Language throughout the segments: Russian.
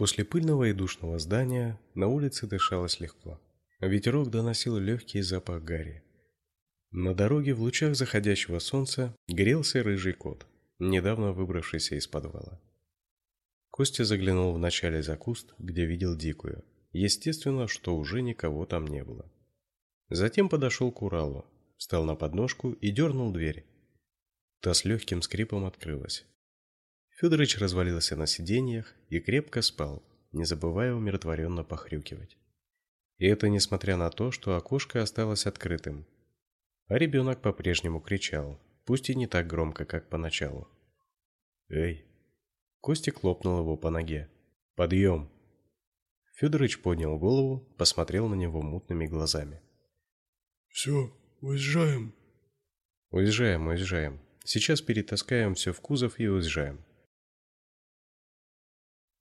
После пыльного и душного здания на улице дышалось легко. Ветерок доносил легкий запах гари. На дороге в лучах заходящего солнца грелся рыжий кот, недавно выбравшийся из подвала. Костя заглянул вначале за куст, где видел дикую. Естественно, что уже никого там не было. Затем подошел к Уралу, встал на подножку и дернул дверь. Та с легким скрипом открылась. Федорович развалился на сиденьях и крепко спал, не забывая умиротворенно похрюкивать. И это несмотря на то, что окошко осталось открытым. А ребенок по-прежнему кричал, пусть и не так громко, как поначалу. «Эй!» Костик хлопнул его по ноге. «Подъем!» Федорович поднял голову, посмотрел на него мутными глазами. «Все, уезжаем?» «Уезжаем, уезжаем. Сейчас перетаскаем все в кузов и уезжаем.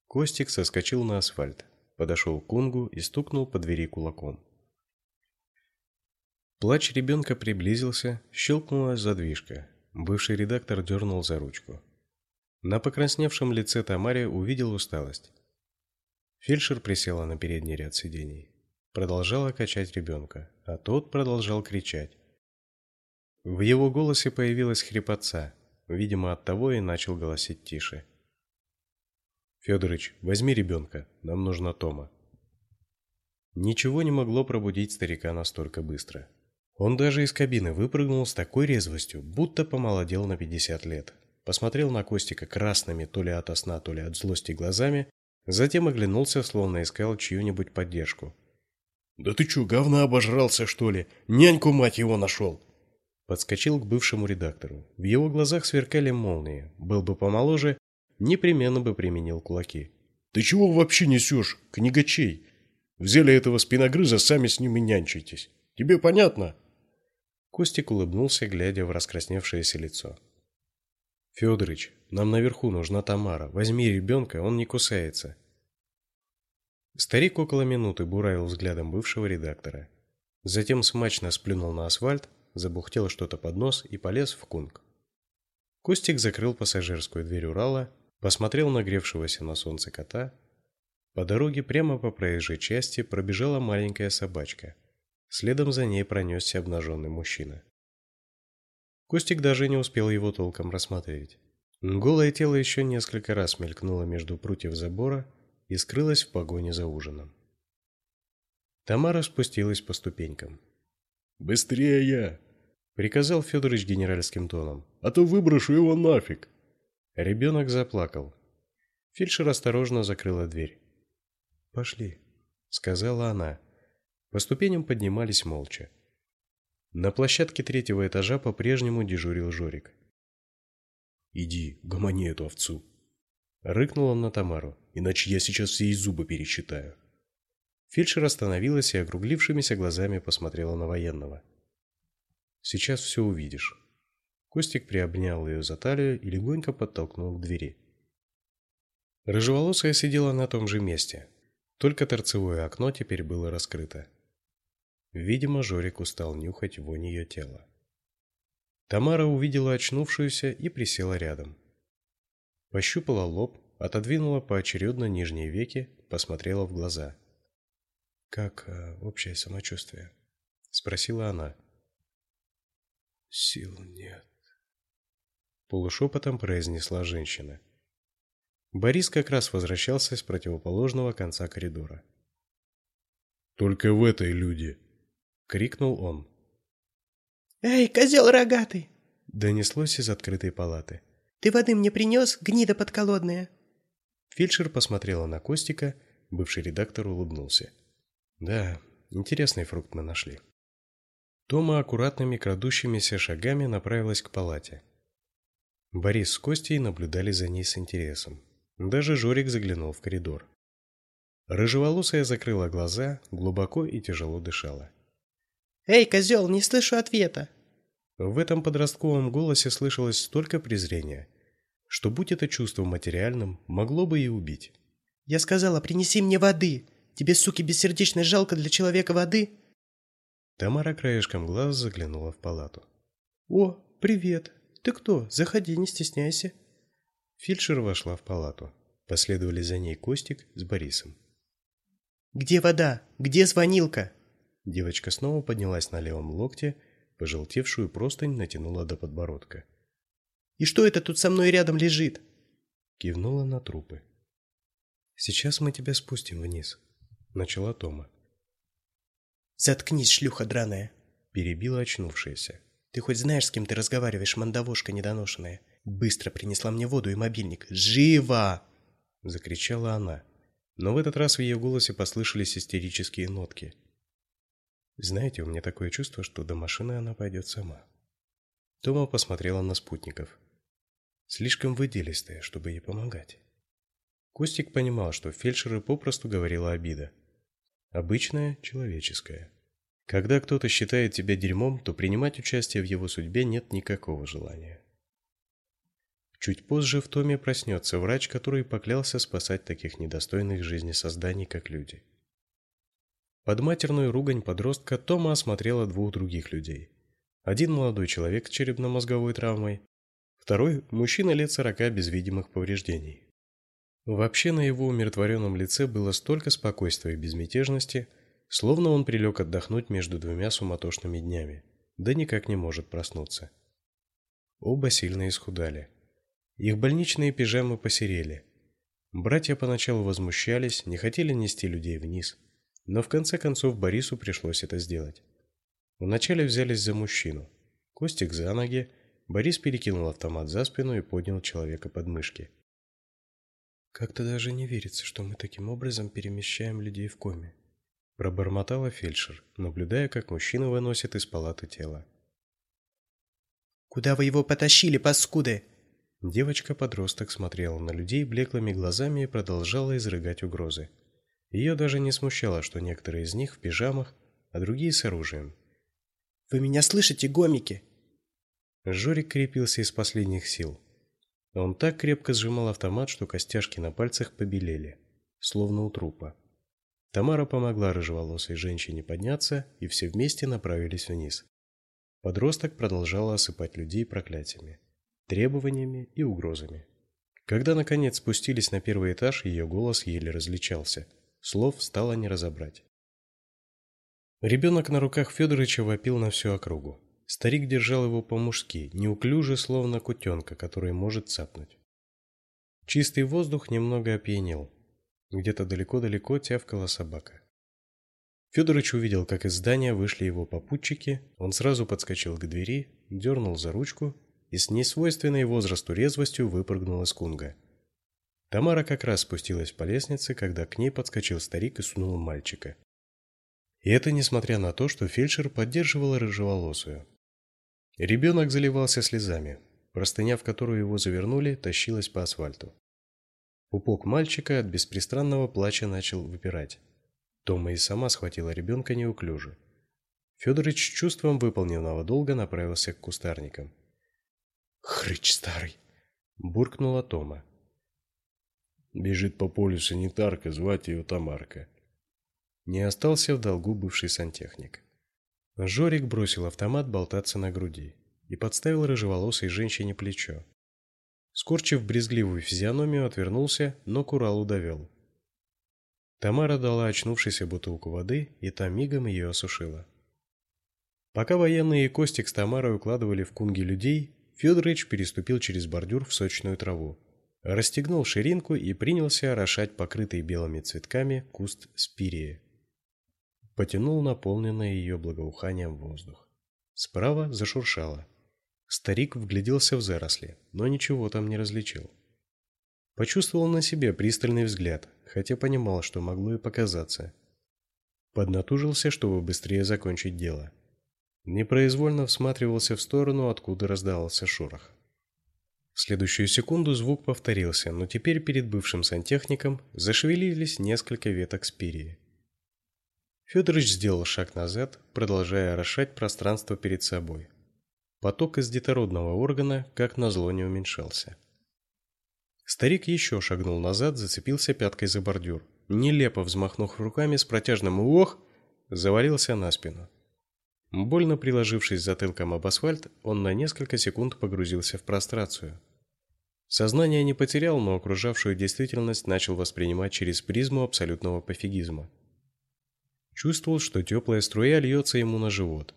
Костик соскочил на асфальт, подошел к Кунгу и стукнул по двери кулаком. Плач ребенка приблизился, щелкнула задвижка. Бывший редактор дернул за ручку. На покрасневшем лице Тамаре увидел усталость. Фельдшер присела на передний ряд сидений. Продолжала качать ребенка, а тот продолжал кричать. В его голосе появилась хрипотца. Видимо, оттого и начал голосить тише. Федорович, возьми ребенка, нам нужна Тома. Ничего не могло пробудить старика настолько быстро. Он даже из кабины выпрыгнул с такой резвостью, будто помолодел на 50 лет. Посмотрел на Костика красными то ли от сна, то ли от злости глазами, затем оглянулся, словно искал чью-нибудь поддержку. «Да ты чё, говна обожрался, что ли? Няньку, мать его, нашел!» Подскочил к бывшему редактору. В его глазах сверкали молнии. Был бы помоложе, непременно бы применил кулаки. «Ты чего вообще несешь, книгачей? Взяли этого спиногрыза, сами с ним и нянчитесь. Тебе понятно?» Костик улыбнулся, глядя в раскрасневшееся лицо. «Федорыч, нам наверху нужна Тамара. Возьми ребенка, он не кусается». Старик около минуты буравил взглядом бывшего редактора. Затем смачно сплюнул на асфальт, забухтел что-то под нос и полез в кунг. Костик закрыл пассажирскую дверь Урала посмотрел на гревшегося на солнце кота. По дороге прямо по проезжей части пробежала маленькая собачка. Следом за ней пронесся обнаженный мужчина. Костик даже не успел его толком рассмотреть. Голое тело еще несколько раз мелькнуло между прутьев забора и скрылось в погоне за ужином. Тамара спустилась по ступенькам. «Быстрее!» — приказал Федорович генеральским тоном. «А то выброшу его нафиг!» Ребенок заплакал. Фельдшер осторожно закрыла дверь. "Пошли", сказала она. По ступеням поднимались молча. На площадке третьего этажа по-прежнему дежурил Жорик. "Иди, гомони эту овцу", рыкнул он на Тамару. "Иначе я сейчас все из зубы пересчитаю". Фельдшер остановилась и округлившимися глазами посмотрела на военного. "Сейчас все увидишь". Костик приобнял ее за талию и легонько подтолкнул к двери. Рыжеволосая сидела на том же месте, только торцевое окно теперь было раскрыто. Видимо, Жорик устал нюхать вонь ее тела. Тамара увидела очнувшуюся и присела рядом. Пощупала лоб, отодвинула поочередно нижние веки, посмотрела в глаза. Как э, общее самочувствие? спросила она. Сил нет полушепотом произнесла женщина. Борис как раз возвращался с противоположного конца коридора. Только в этой люди, крикнул он. Эй, козел рогатый, донеслось из открытой палаты. Ты воды мне принес, гнида подколодная? Фельдшер посмотрела на Костика, бывший редактор улыбнулся. Да, интересный фрукт мы нашли. Тома аккуратными крадущимися шагами направилась к палате. Борис с Костей наблюдали за ней с интересом. Даже Жорик заглянул в коридор. Рыжеволосая закрыла глаза, глубоко и тяжело дышала. «Эй, козел, не слышу ответа!» В этом подростковом голосе слышалось столько презрения, что, будь это чувство материальным, могло бы и убить. «Я сказала, принеси мне воды! Тебе, суки, бессердечно жалко для человека воды?» Тамара краешком глаз заглянула в палату. «О, привет! Ты кто? Заходи, не стесняйся. Фельдшер вошла в палату. Последовали за ней Костик с Борисом. «Где вода? Где звонилка?» Девочка снова поднялась на левом локте, пожелтевшую простынь натянула до подбородка. «И что это тут со мной рядом лежит?» Кивнула на трупы. «Сейчас мы тебя спустим вниз», — начала Тома. «Заткнись, шлюха драная!» — перебила очнувшаяся. «Ты хоть знаешь, с кем ты разговариваешь, мандавошка недоношенная? Быстро принесла мне воду и мобильник. Живо!» — закричала она. Но в этот раз в ее голосе послышались истерические нотки. Знаете, у меня такое чувство, что до машины она пойдет сама. Тома посмотрела на спутников. Слишком выделистая, чтобы ей помогать. Костик понимал, что фельдшеры попросту говорила обида. Обычная, человеческая. Когда кто-то считает тебя дерьмом, то принимать участие в его судьбе нет никакого желания. Чуть позже в Томе проснется врач, который поклялся спасать таких недостойных жизни созданий, как люди. Под матерную ругань подростка Тома осмотрела двух других людей. Один молодой человек с черепно-мозговой травмой, второй мужчина лет сорока без видимых повреждений. Вообще на его умиротворенном лице было столько спокойствия и безмятежности, словно он прилег отдохнуть между двумя суматошными днями, да никак не может проснуться. Оба сильно исхудали. Их больничные пижамы посерели. Братья поначалу возмущались, не хотели нести людей вниз, но в конце концов Борису пришлось это сделать. Вначале взялись за мужчину. Костик за ноги, Борис перекинул автомат за спину и поднял человека под мышки. Как-то даже не верится, что мы таким образом перемещаем людей в коме, пробормотала фельдшер, наблюдая, как мужчина выносит из палаты тело. Куда вы его потащили, паскуды? Девочка-подросток смотрела на людей блеклыми глазами и продолжала изрыгать угрозы. Ее даже не смущало, что некоторые из них в пижамах, а другие с оружием. Вы меня слышите, гомики? Жорик крепился из последних сил. Он так крепко сжимал автомат, что костяшки на пальцах побелели, словно у трупа. Тамара помогла рыжеволосой женщине подняться, и все вместе направились вниз. Подросток продолжал осыпать людей проклятиями требованиями и угрозами. Когда наконец спустились на первый этаж, ее голос еле различался. Слов стало не разобрать. Ребенок на руках Федоровича вопил на всю округу. Старик держал его по-мужски, неуклюже, словно кутенка, который может цапнуть. Чистый воздух немного опьянел. Где-то далеко-далеко тявкала собака. Федорович увидел, как из здания вышли его попутчики. Он сразу подскочил к двери, дернул за ручку и с несвойственной возрасту резвостью выпрыгнула из кунга. Тамара как раз спустилась по лестнице, когда к ней подскочил старик и сунул мальчика. И это несмотря на то, что фельдшер поддерживала рыжеволосую. Ребенок заливался слезами. Простыня, в которую его завернули, тащилась по асфальту. Пупок мальчика от беспрестанного плача начал выпирать. Тома и сама схватила ребенка неуклюже. Федорович с чувством выполненного долга направился к кустарникам. Хрыч старый, буркнула Тома. Бежит по полю санитарка, звать ее Тамарка. Не остался в долгу бывший сантехник. Жорик бросил автомат болтаться на груди и подставил рыжеволосой женщине плечо. Скорчив брезгливую физиономию, отвернулся, но к Уралу довел. Тамара дала очнувшейся бутылку воды, и та мигом ее осушила. Пока военные и Костик с Тамарой укладывали в кунги людей, Федорович переступил через бордюр в сочную траву, расстегнул ширинку и принялся орошать покрытый белыми цветками куст спирии. Потянул наполненный ее благоуханием воздух. Справа зашуршало. Старик вгляделся в заросли, но ничего там не различил. Почувствовал на себе пристальный взгляд, хотя понимал, что могло и показаться. Поднатужился, чтобы быстрее закончить дело непроизвольно всматривался в сторону, откуда раздавался шорох. В следующую секунду звук повторился, но теперь перед бывшим сантехником зашевелились несколько веток спирии. Федорович сделал шаг назад, продолжая орошать пространство перед собой. Поток из детородного органа, как назло, не уменьшался. Старик еще шагнул назад, зацепился пяткой за бордюр. Нелепо взмахнув руками с протяжным «ох!», завалился на спину. Больно приложившись затылком об асфальт, он на несколько секунд погрузился в прострацию. Сознание не потерял, но окружавшую действительность начал воспринимать через призму абсолютного пофигизма. Чувствовал, что теплая струя льется ему на живот,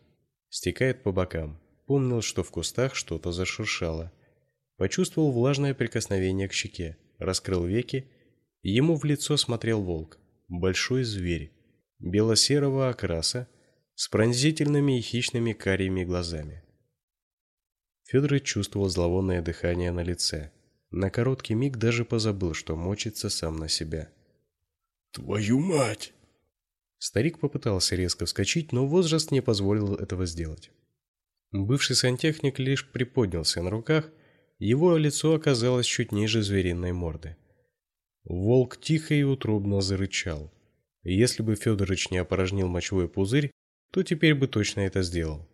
стекает по бокам. Помнил, что в кустах что-то зашуршало. Почувствовал влажное прикосновение к щеке, раскрыл веки, и ему в лицо смотрел волк, большой зверь, бело-серого окраса, с пронзительными и хищными карими глазами. Федор чувствовал зловонное дыхание на лице. На короткий миг даже позабыл, что мочится сам на себя. «Твою мать!» Старик попытался резко вскочить, но возраст не позволил этого сделать. Бывший сантехник лишь приподнялся на руках, его лицо оказалось чуть ниже звериной морды. Волк тихо и утробно зарычал. Если бы Федорович не опорожнил мочевой пузырь, то теперь бы точно это сделал.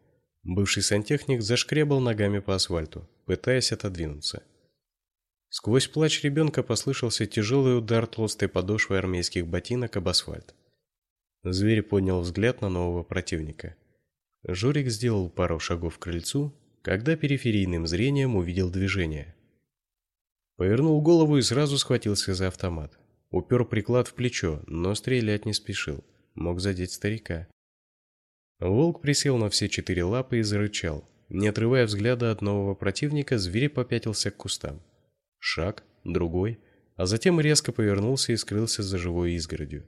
Бывший сантехник зашкребал ногами по асфальту, пытаясь отодвинуться. Сквозь плач ребенка послышался тяжелый удар толстой подошвой армейских ботинок об асфальт. Зверь поднял взгляд на нового противника. Жорик сделал пару шагов к крыльцу, когда периферийным зрением увидел движение. Повернул голову и сразу схватился за автомат. Упер приклад в плечо, но стрелять не спешил. Мог задеть старика. Волк присел на все четыре лапы и зарычал. Не отрывая взгляда от нового противника, зверь попятился к кустам. Шаг, другой, а затем резко повернулся и скрылся за живой изгородью.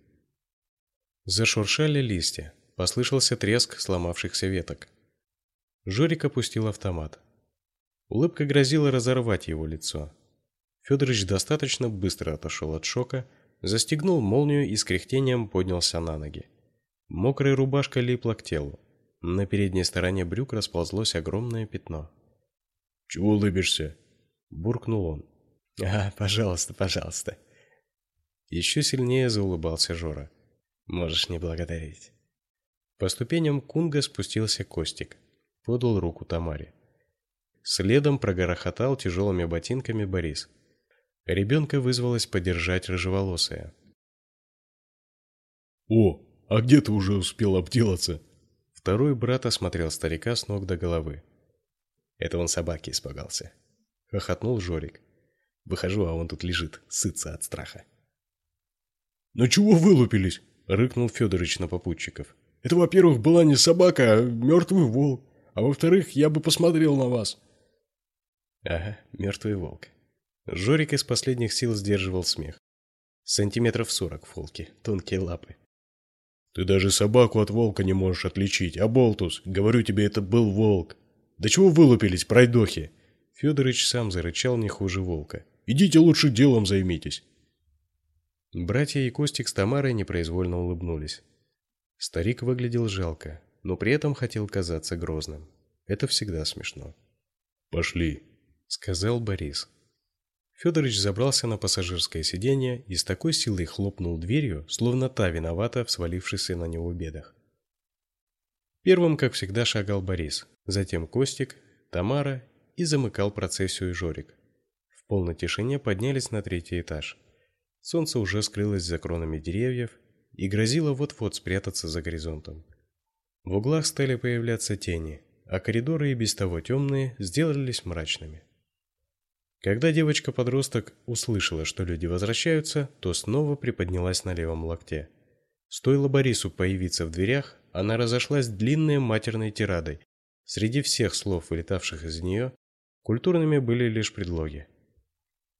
Зашуршали листья, послышался треск сломавшихся веток. Жорик опустил автомат. Улыбка грозила разорвать его лицо. Федорович достаточно быстро отошел от шока, застегнул молнию и с кряхтением поднялся на ноги. Мокрая рубашка липла к телу. На передней стороне брюк расползлось огромное пятно. «Чего улыбишься?» – буркнул он. «А, пожалуйста, пожалуйста». Еще сильнее заулыбался Жора. «Можешь не благодарить». По ступеням Кунга спустился Костик. Подал руку Тамаре. Следом прогорохотал тяжелыми ботинками Борис. Ребенка вызвалась подержать рыжеволосая. «О, а где ты уже успел обделаться?» Второй брат осмотрел старика с ног до головы. Это он собаки испугался. Хохотнул Жорик. Выхожу, а он тут лежит, сытся от страха. «Ну чего вылупились?» — рыкнул Федорович на попутчиков. «Это, во-первых, была не собака, а мертвый волк. А во-вторых, я бы посмотрел на вас». «Ага, мертвый волк». Жорик из последних сил сдерживал смех. Сантиметров сорок в волке, тонкие лапы. «Ты даже собаку от волка не можешь отличить, а болтус, говорю тебе, это был волк. Да чего вылупились, пройдохи?» Федорович сам зарычал не хуже волка. «Идите лучше делом займитесь». Братья и Костик с Тамарой непроизвольно улыбнулись. Старик выглядел жалко, но при этом хотел казаться грозным. Это всегда смешно. «Пошли», — сказал Борис. Федорович забрался на пассажирское сиденье и с такой силой хлопнул дверью, словно та виновата в свалившихся на него бедах. Первым, как всегда, шагал Борис, затем Костик, Тамара и замыкал процессию Жорик. В полной тишине поднялись на третий этаж. Солнце уже скрылось за кронами деревьев и грозило вот-вот спрятаться за горизонтом. В углах стали появляться тени, а коридоры и без того темные сделались мрачными. Когда девочка-подросток услышала, что люди возвращаются, то снова приподнялась на левом локте. Стоило Борису появиться в дверях, она разошлась длинной матерной тирадой. Среди всех слов, вылетавших из нее, культурными были лишь предлоги.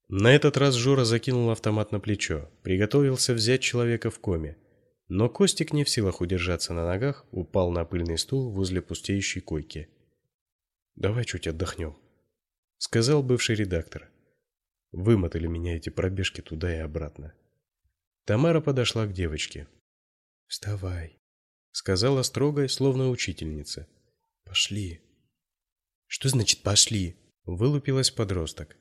На этот раз Жора закинул автомат на плечо, приготовился взять человека в коме. Но Костик не в силах удержаться на ногах, упал на пыльный стул возле пустеющей койки. «Давай чуть отдохнем», сказал бывший редактор. Вымотали меня эти пробежки туда и обратно. Тамара подошла к девочке. "Вставай", сказала строго, словно учительница. "Пошли". "Что значит пошли?" вылупилась подросток.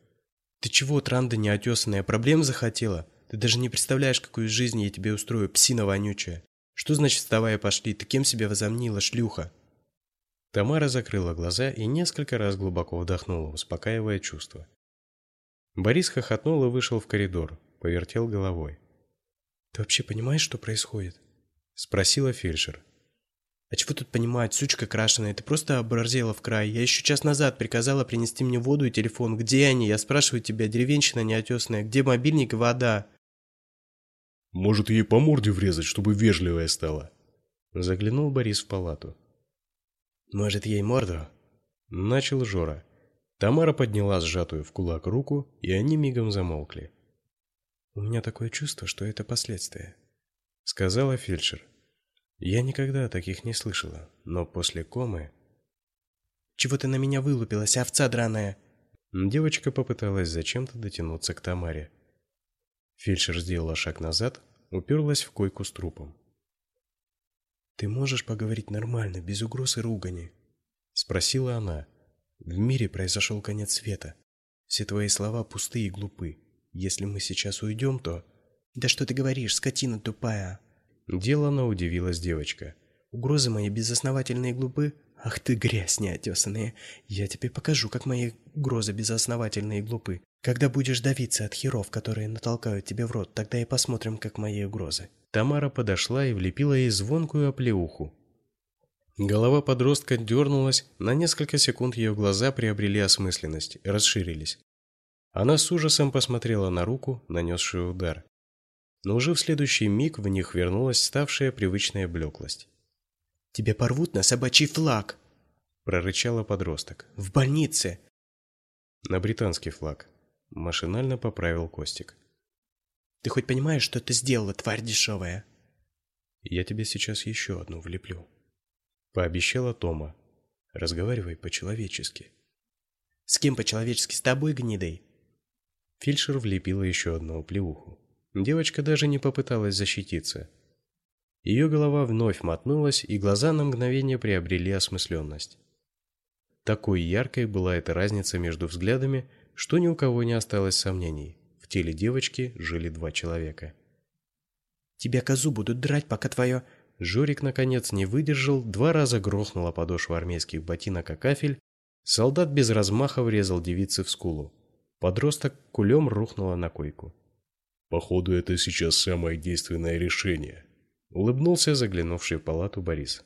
"Ты чего, транда неотесанная, проблем захотела? Ты даже не представляешь, какую жизнь я тебе устрою, псина вонючая. Что значит вставай и пошли? Ты кем себя возомнила, шлюха?" Тамара закрыла глаза и несколько раз глубоко вдохнула, успокаивая чувства. Борис хохотнул и вышел в коридор, повертел головой. Ты вообще понимаешь, что происходит? спросила фельдшер. А чего тут понимать, сучка крашеная, ты просто оборзела в край. Я еще час назад приказала принести мне воду и телефон. Где они? Я спрашиваю тебя, деревенщина неотесная, где мобильник и вода? Может, ей по морде врезать, чтобы вежливая стала? Заглянул Борис в палату. Может, ей морду? Начал Жора. Тамара подняла сжатую в кулак руку, и они мигом замолкли. «У меня такое чувство, что это последствия», — сказала фельдшер. «Я никогда таких не слышала, но после комы...» «Чего ты на меня вылупилась, овца драная?» Девочка попыталась зачем-то дотянуться к Тамаре. Фельдшер сделала шаг назад, уперлась в койку с трупом. «Ты можешь поговорить нормально, без угроз и ругани?» — спросила она. В мире произошел конец света. Все твои слова пустые и глупы. Если мы сейчас уйдем, то... Да что ты говоришь, скотина тупая? Делано удивилась девочка. Угрозы мои безосновательные и глупы? Ах ты грязь неотесанная. Я тебе покажу, как мои угрозы безосновательные и глупы. Когда будешь давиться от херов, которые натолкают тебе в рот, тогда и посмотрим, как мои угрозы. Тамара подошла и влепила ей звонкую оплеуху. Голова подростка дернулась, на несколько секунд ее глаза приобрели осмысленность, расширились. Она с ужасом посмотрела на руку, нанесшую удар. Но уже в следующий миг в них вернулась ставшая привычная блеклость. «Тебе порвут на собачий флаг!» – прорычала подросток. «В больнице!» «На британский флаг», – машинально поправил Костик. «Ты хоть понимаешь, что ты сделала, тварь дешевая?» «Я тебе сейчас еще одну влеплю», Пообещала Тома. Разговаривай по-человечески. С кем по-человечески? С тобой, гнидой? Фельдшер влепила еще одну плеуху. Девочка даже не попыталась защититься. Ее голова вновь мотнулась, и глаза на мгновение приобрели осмысленность. Такой яркой была эта разница между взглядами, что ни у кого не осталось сомнений. В теле девочки жили два человека. «Тебя козу будут драть, пока твое...» Жорик, наконец, не выдержал, два раза грохнула подошва армейских ботинок о кафель, солдат без размаха врезал девице в скулу. Подросток кулем рухнула на койку. «Походу, это сейчас самое действенное решение», — улыбнулся заглянувший в палату Борис.